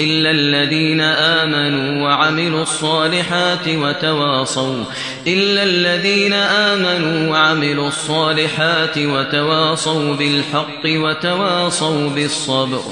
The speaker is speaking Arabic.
إلا الذين آمنوا وعملوا الصالحات وتواصوا إلا الذين آمنوا وعملوا الصالحات وتواصوا بالحق وتواصوا بالصبر